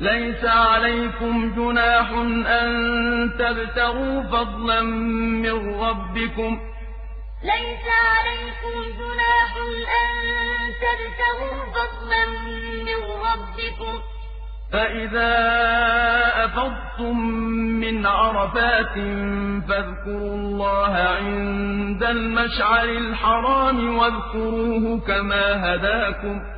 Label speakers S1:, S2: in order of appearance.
S1: لَيْسَ عَلَيْكُمْ جُنَاحٌ أَن تَبْتَغُوا فَضْلًا مِّن رَّبِّكُمْ ۚ. فَإِذَا أَفَضْتُم مِّنْ عَرَفَاتٍ فَاذْكُرُوا اللَّهَ عِندَ الْمَشْعَرِ الْحَرَامِ وَاذْكُرُوهُ كَمَا هَدَاكُمْ ۖ.